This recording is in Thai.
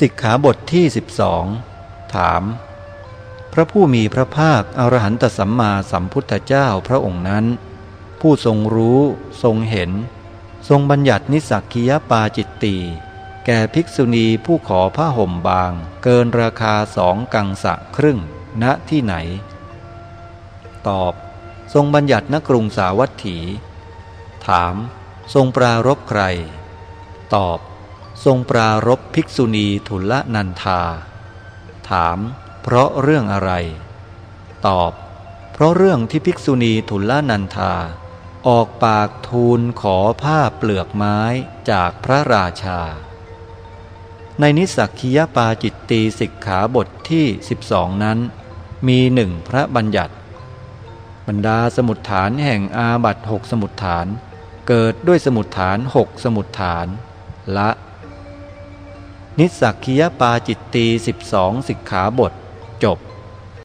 สิกขาบทที่สิบสองถาม พระผู้มีพระภาคอรหันตสัมมาสัมพุทธเจ้าพระองค์นั้น ผู้ทรงรู้ทรงเห็น ทรงบัญญัตินิสักคียปาจิตตีแก่ภิกษุณีผู้ขอผ้าห่มบาง เกินราคาสองกังสะครึ่งณที่ไหน ตอบ ทรงบัญญัติณกรุงสาวัตถี ถาม ทรงปรารบใคร ตอบ ทรงปรารบภิกษุณีทุลนันทาถาม เพราะเรื่องอะไร ตอบ เพราะเรื่องที่ภิกษุณีทุลนันทาออกปากทูลขอผ้าเปลือกไม้จากพระราชา ในนิสักคียปาจิตตีสิกขาบทที่ 12 นั้น มีหนึ่งพระบัญญัติ บรรดาสมุดฐานแห่งอาบัตหกสมุดฐาน เกิดด้วยสมุดฐานหกสมุดฐาน ละ นิสักคียปาจิตตีสิบสองสิกขาบท จบ